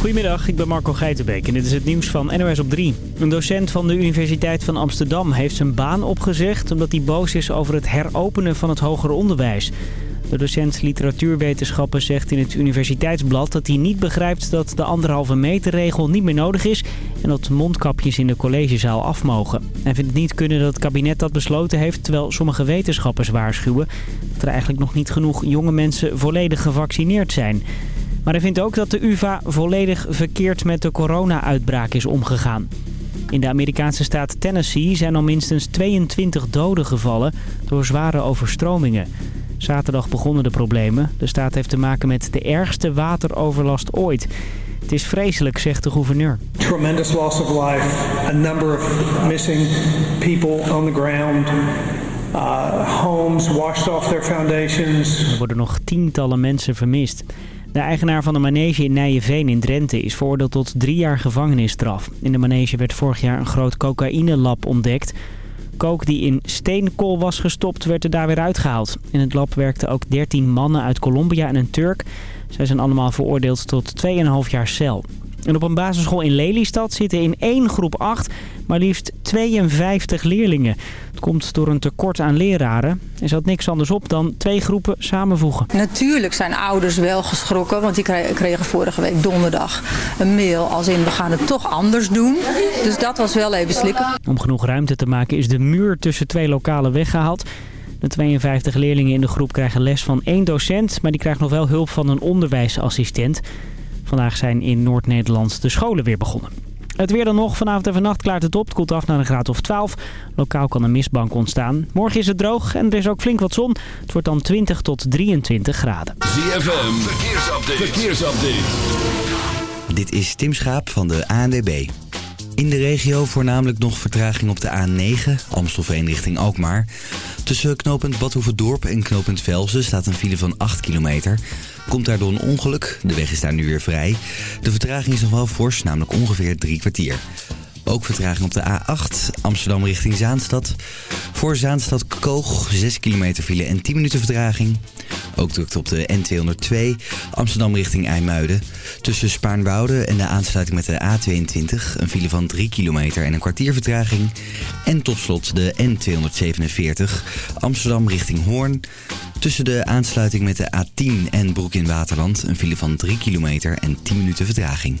Goedemiddag, ik ben Marco Geitenbeek en dit is het nieuws van NOS op 3. Een docent van de Universiteit van Amsterdam heeft zijn baan opgezegd... omdat hij boos is over het heropenen van het hoger onderwijs. De docent literatuurwetenschappen zegt in het universiteitsblad dat hij niet begrijpt dat de anderhalve meter regel niet meer nodig is en dat mondkapjes in de collegezaal af mogen. Hij vindt het niet kunnen dat het kabinet dat besloten heeft terwijl sommige wetenschappers waarschuwen dat er eigenlijk nog niet genoeg jonge mensen volledig gevaccineerd zijn. Maar hij vindt ook dat de UvA volledig verkeerd met de corona-uitbraak is omgegaan. In de Amerikaanse staat Tennessee zijn al minstens 22 doden gevallen door zware overstromingen. Zaterdag begonnen de problemen. De staat heeft te maken met de ergste wateroverlast ooit. Het is vreselijk, zegt de gouverneur. Tremendous loss of life, a number of missing people on the ground. Uh, homes washed off their foundations. Er worden nog tientallen mensen vermist. De eigenaar van de manege in Nijenveen in Drenthe is veroordeeld tot drie jaar gevangenisstraf. In de manege werd vorig jaar een groot cocaïnelab ontdekt. Kook die in steenkool was gestopt werd er daar weer uitgehaald. In het lab werkten ook 13 mannen uit Colombia en een Turk. Zij zijn allemaal veroordeeld tot 2,5 jaar cel. En op een basisschool in Lelystad zitten in één groep 8 maar liefst 52 leerlingen. Het komt door een tekort aan leraren. Er zat niks anders op dan twee groepen samenvoegen. Natuurlijk zijn ouders wel geschrokken, want die kregen vorige week donderdag een mail als in we gaan het toch anders doen. Dus dat was wel even slikken. Om genoeg ruimte te maken is de muur tussen twee lokalen weggehaald. De 52 leerlingen in de groep krijgen les van één docent, maar die krijgt nog wel hulp van een onderwijsassistent. Vandaag zijn in Noord-Nederland de scholen weer begonnen. Het weer dan nog. Vanavond en vannacht klaart het op. Het koelt af naar een graad of 12. Lokaal kan een mistbank ontstaan. Morgen is het droog en er is ook flink wat zon. Het wordt dan 20 tot 23 graden. ZFM, verkeersupdate. verkeersupdate. Dit is Tim Schaap van de ANDB. In de regio voornamelijk nog vertraging op de A9, Amstelveen richting Alkmaar. Tussen knooppunt Badhoevedorp en knooppunt Velzen staat een file van 8 kilometer. Komt daardoor een ongeluk, de weg is daar nu weer vrij. De vertraging is nog wel fors, namelijk ongeveer drie kwartier. Ook vertraging op de A8, Amsterdam richting Zaanstad. Voor Zaanstad Koog, 6 kilometer file en 10 minuten vertraging. Ook drukt op de N202, Amsterdam richting IJmuiden. Tussen Spaarnwoude en de aansluiting met de A22 een file van 3 kilometer en een kwartier vertraging. En tot slot de N247, Amsterdam richting Hoorn. Tussen de aansluiting met de A10 en Broek in Waterland een file van 3 kilometer en 10 minuten vertraging.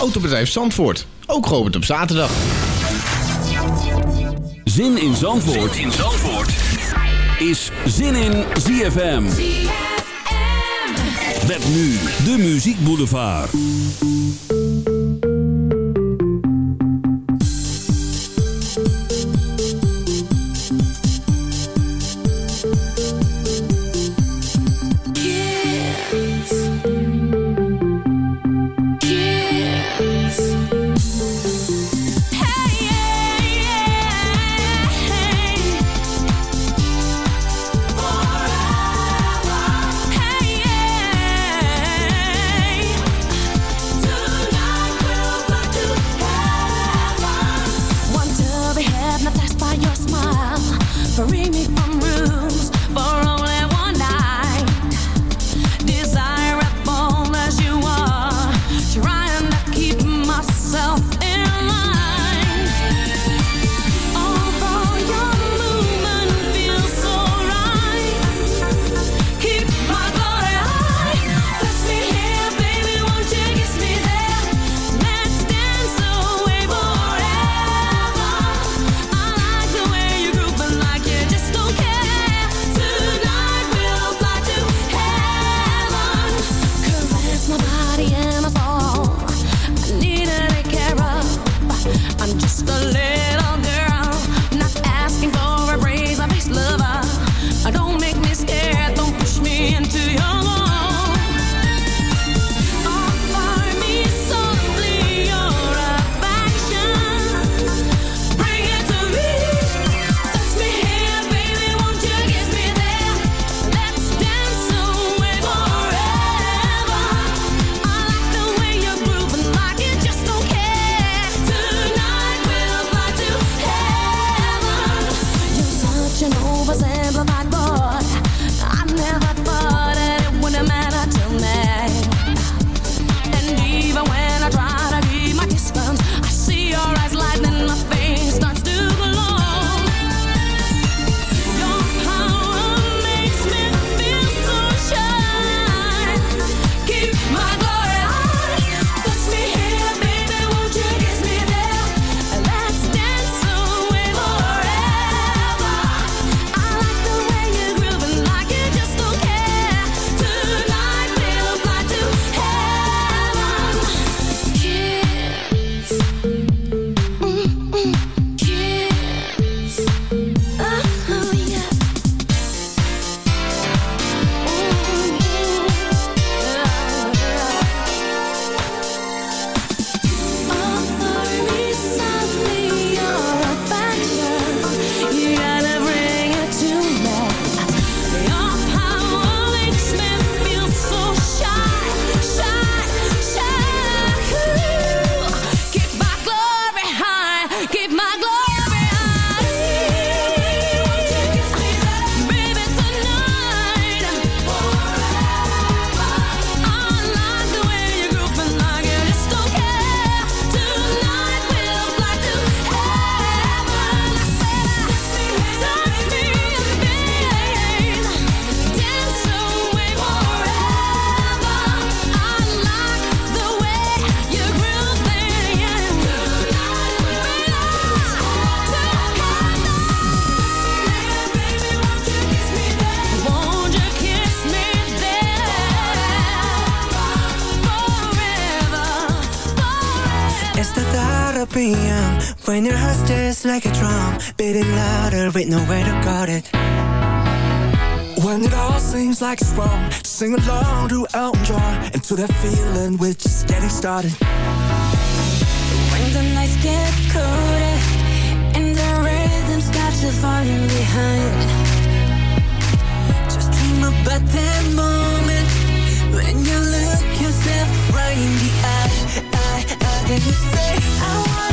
Autobedrijf Zandvoort, ook geopend op zaterdag. Zin in Zandvoort, zin in Zandvoort. is Zin in ZFM. Met nu de Muziek Boulevard. like it's wrong to sing along to Elton John and to that feeling we're just getting started. When the nights get colder and the rhythm's got you falling behind, just dream about that moment when you look yourself right in the eye. I, I, then you say I want.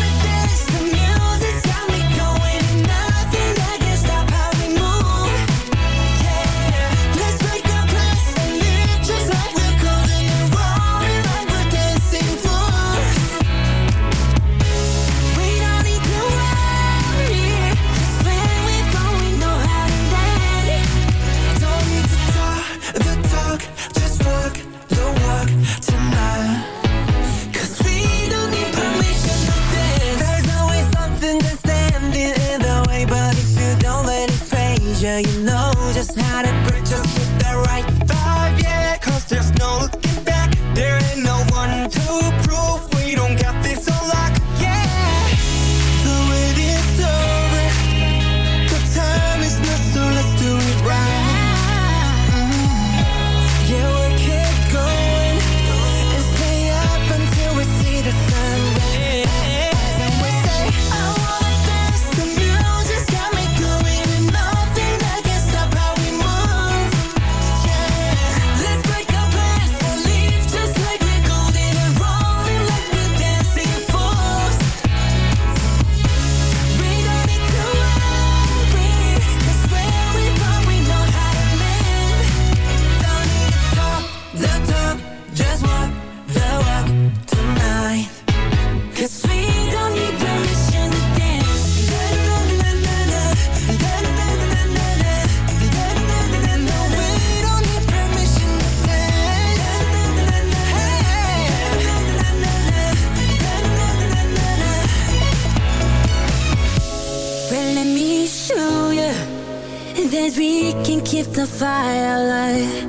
violet.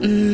Mm.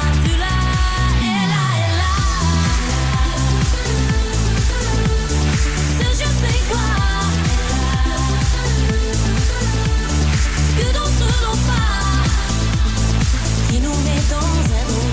tomber dans un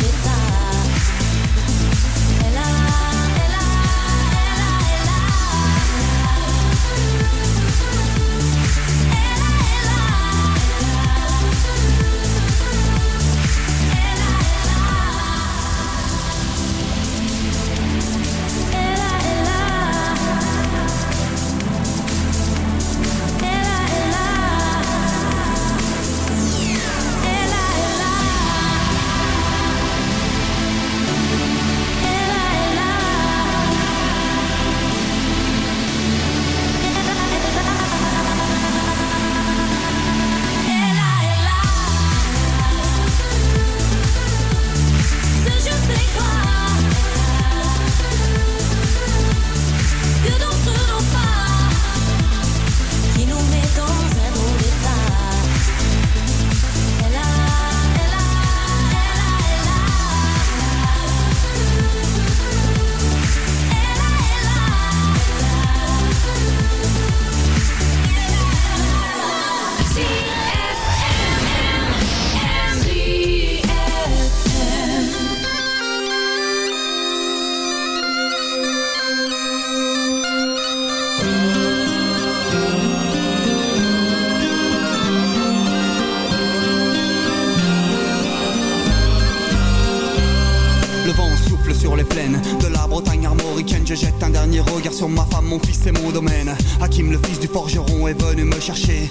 forgeron, est venu me chercher.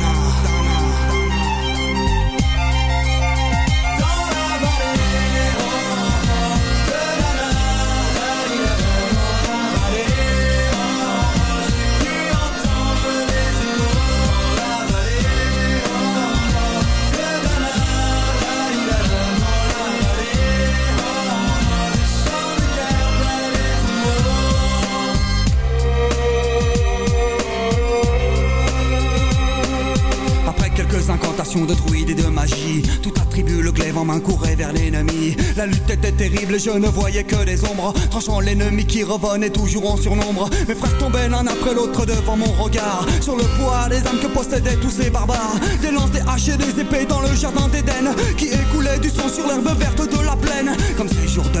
De druides et de magie. Tout attribue le glaive en main courait vers l'ennemi. La lutte était terrible et je ne voyais que des ombres. Tranchant l'ennemi qui revenait toujours en surnombre. Mes frères tombaient l'un après l'autre devant mon regard. Sur le poids des âmes que possédaient tous ces barbares. Des lances, des haches et des épées dans le jardin d'Éden. Qui écoulait du sang sur l'herbe verte de la plaine. Comme ces jours de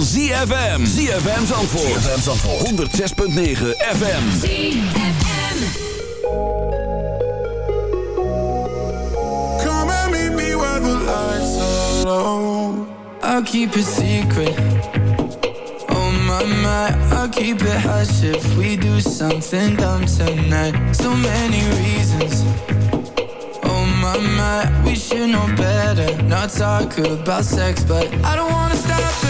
ZFM. ZFM Zandvoort. ZFM Zandvoort. 106.9 FM. Come and meet me where the lights are low. I'll keep it secret. Oh my my, I'll keep it hush if we do something dumb tonight. So many reasons. Oh my, we should know better. Not talk about sex, but I don't wanna stop it.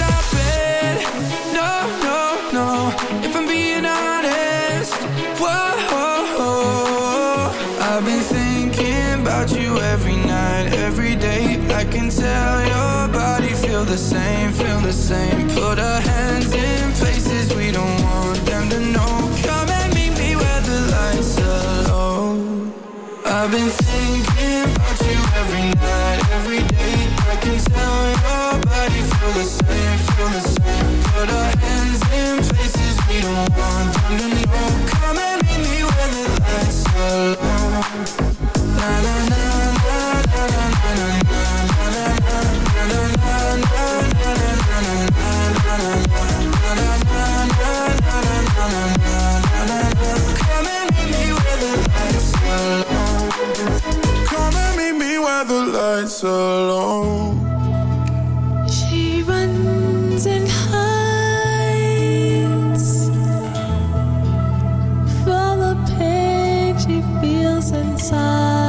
the same, feel the same. Put our hands in places we don't want them to know. Come and meet me where the lights are low. I've been low. She runs and hides from the pain she feels inside.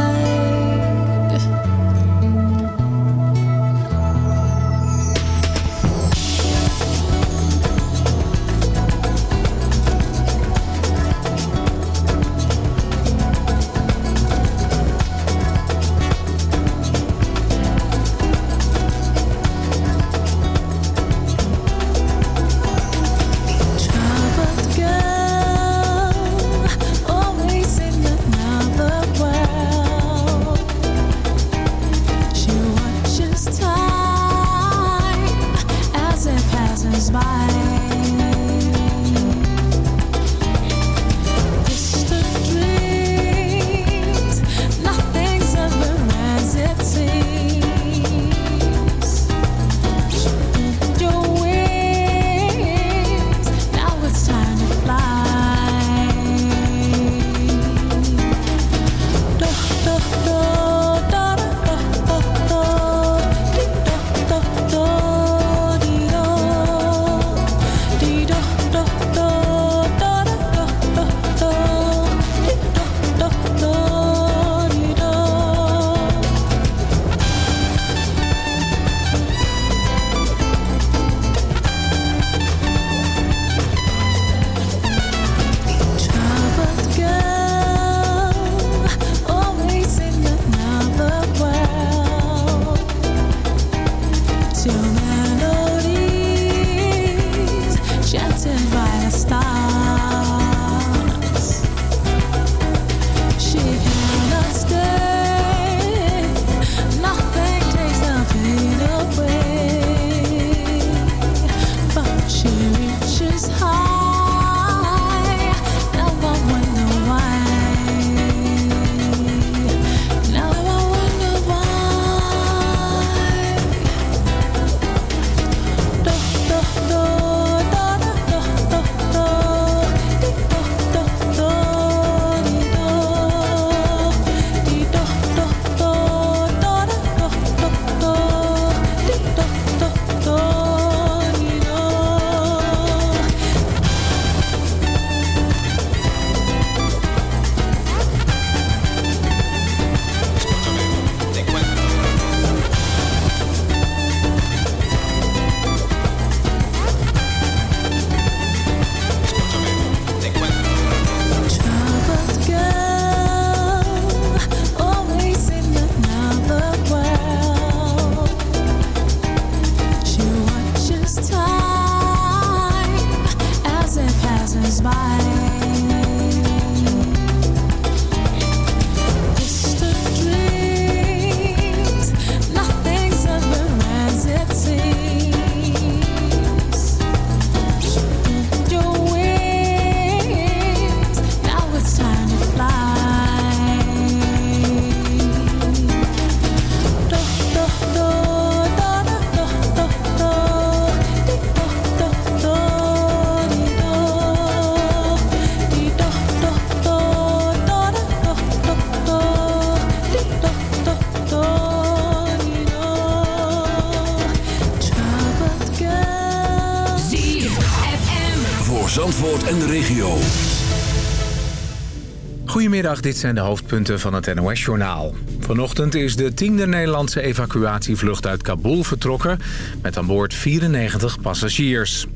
Goedemiddag, dit zijn de hoofdpunten van het NOS-journaal. Vanochtend is de tiende Nederlandse evacuatievlucht uit Kabul vertrokken... met aan boord 94 passagiers.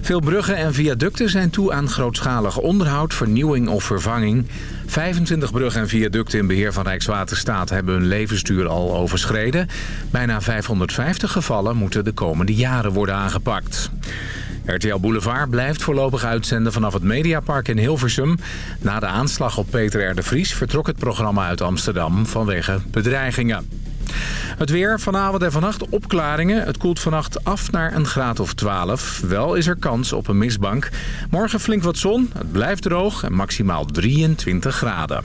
Veel bruggen en viaducten zijn toe aan grootschalig onderhoud, vernieuwing of vervanging. 25 bruggen en viaducten in beheer van Rijkswaterstaat hebben hun levensduur al overschreden. Bijna 550 gevallen moeten de komende jaren worden aangepakt. RTL Boulevard blijft voorlopig uitzenden vanaf het Mediapark in Hilversum. Na de aanslag op Peter R. de Vries vertrok het programma uit Amsterdam vanwege bedreigingen. Het weer, vanavond en vannacht opklaringen. Het koelt vannacht af naar een graad of 12. Wel is er kans op een mistbank. Morgen flink wat zon, het blijft droog en maximaal 23 graden.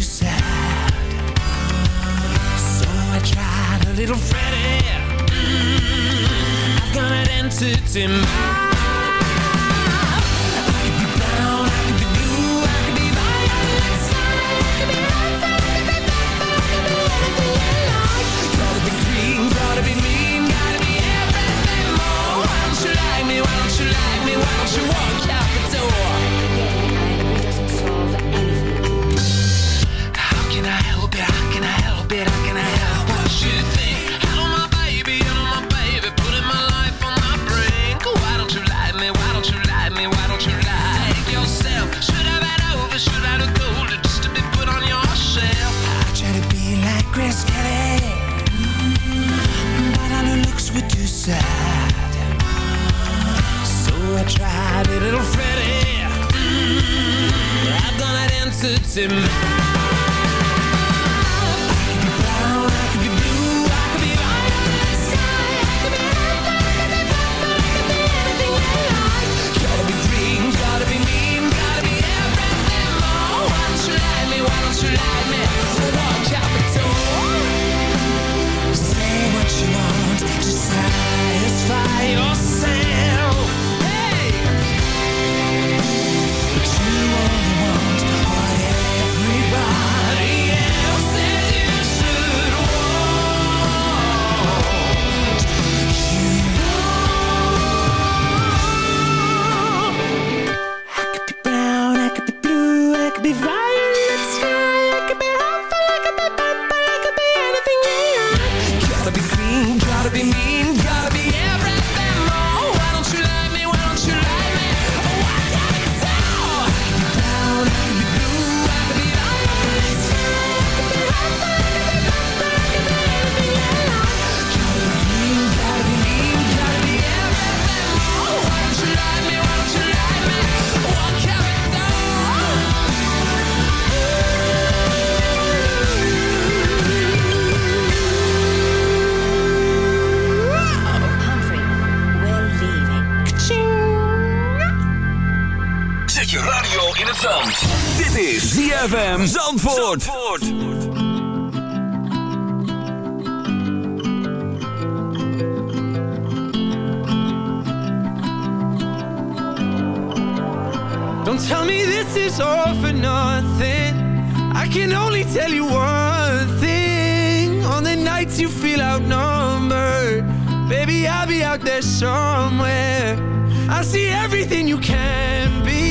little Freddie. Mm, I've got an entity mind. him. In het zand. Dit is ZFM Zandvoort. Don't tell me this is all for nothing. I can only tell you one thing. On the nights you feel outnumbered, baby, I'll be out there somewhere. I see everything you can be.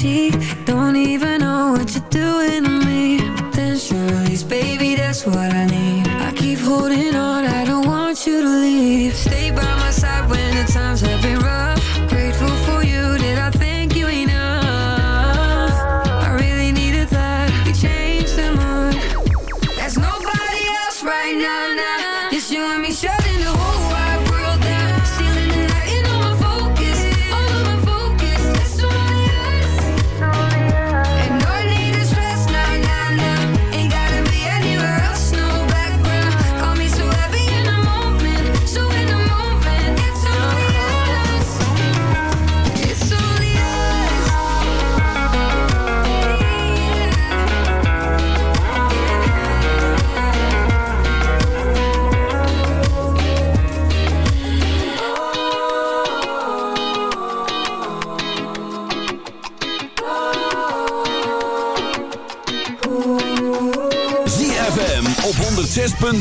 cheek. Don't even know what you do.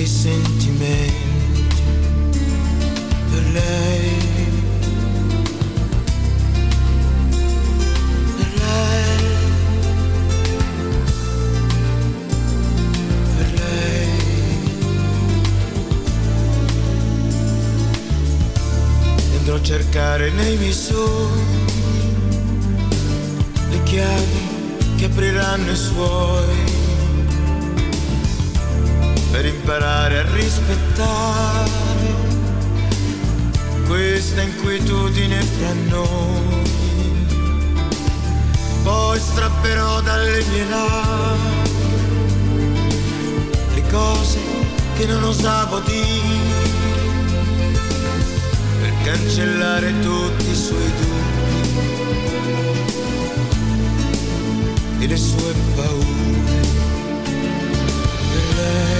dei sentimenti per lei. Per lei. Per lei. Cercare nei miei sogni le chiavi che apriranno i suoi imparare a rispettare questa inquietudine fra noi. Poi strapperò dalle mie labbra le cose che non osavo dire per cancellare tutti i suoi dubbi e le sue paure per lei,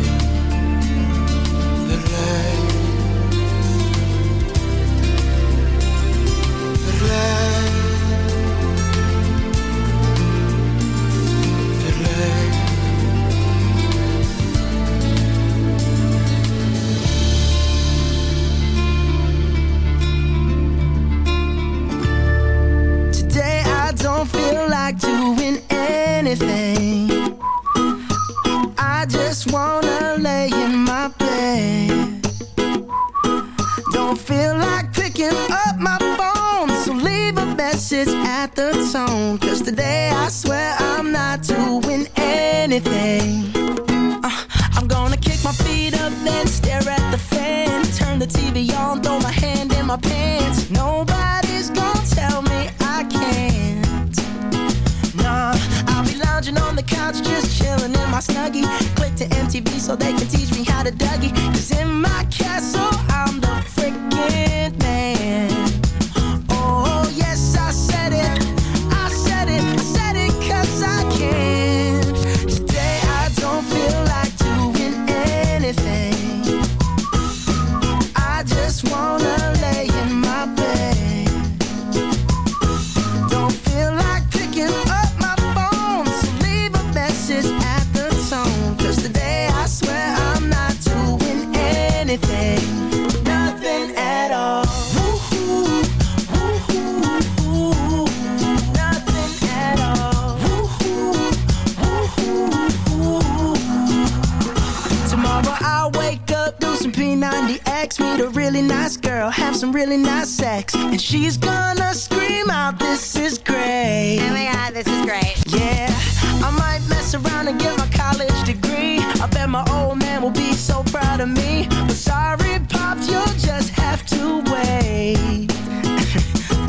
so they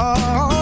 oh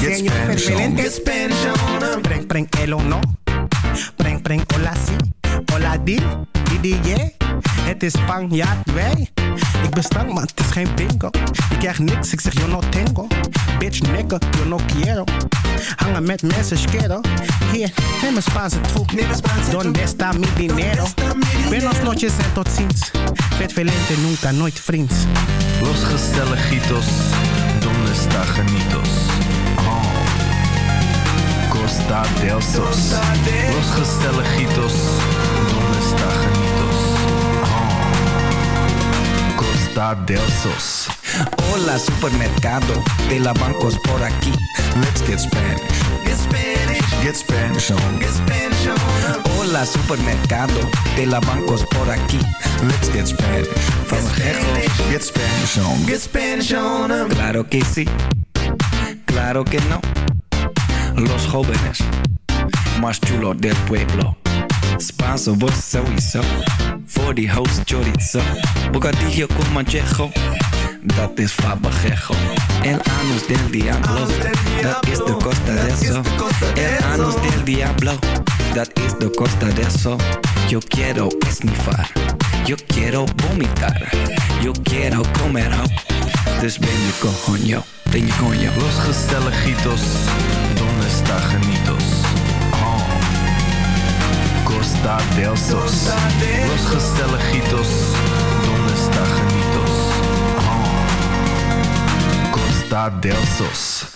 Get Spanish. Spanish on. presidente. Get Spanish on. Preng, preng, el o no. Preng, preng, hola si. Hola di, di, di, yeah. Het is Spanjaard, wij. Ik ben stank, maar het is geen bingo. Ik krijg niks, ik zeg yo no tengo. Bitch, nigga, yo no quiero. Hangen met mensen, schero. Hier, neem een Spaanse troep. Donde está mi dinero? Buenos noches en tot ziens. Vet velente, nunca, nooit vriends. Los gezelligitos, donde está genitos? Costa del Sos. Los gezelligitos, donde está genitos? Oh. Costa del Sos. Hola supermercado de la bancos por aquí. Let's get Spanish. Get Spanish. Get Spanish on. Get Spanish on. Hola supermercado de la bancos por aquí. Let's get Spanish. From Gejo. Get Spanish on. Get Spanish on. Claro que sí. Claro que no. Los jóvenes más chulos del pueblo. Spanso, vos sowieso. Voor die host chorizo. Bocadillo con manchejo. Dat is fabajejo. El anus del diablo. Dat is de costa de eso. El anus del diablo. Dat is de costa de eso. Yo quiero esnifar. Yo quiero vomitar. Yo quiero comer. Dus ben je coño. Ben je coño. Los gezelligitos, genitos? Oh. Costa del Sos. Los gezelligitos, donde está genitos? Oh. Costa del Sos.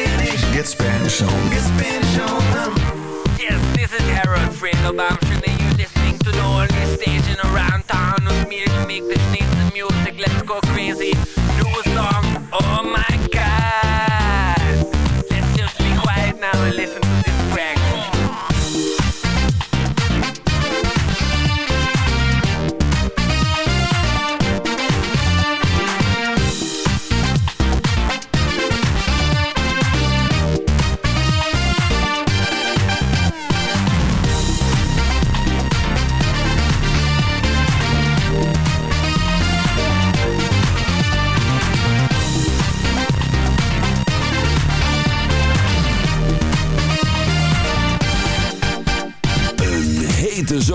Get Spanish on. Get Spanish on. Yes, this is Harold Fredo. Sure that you're listening to the only station around town with me to make the sneeze music. Let's go crazy. Do a song. Oh my god. Let's just be quiet now and listen to this